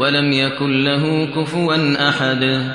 ولم يكن له كفوا أحد.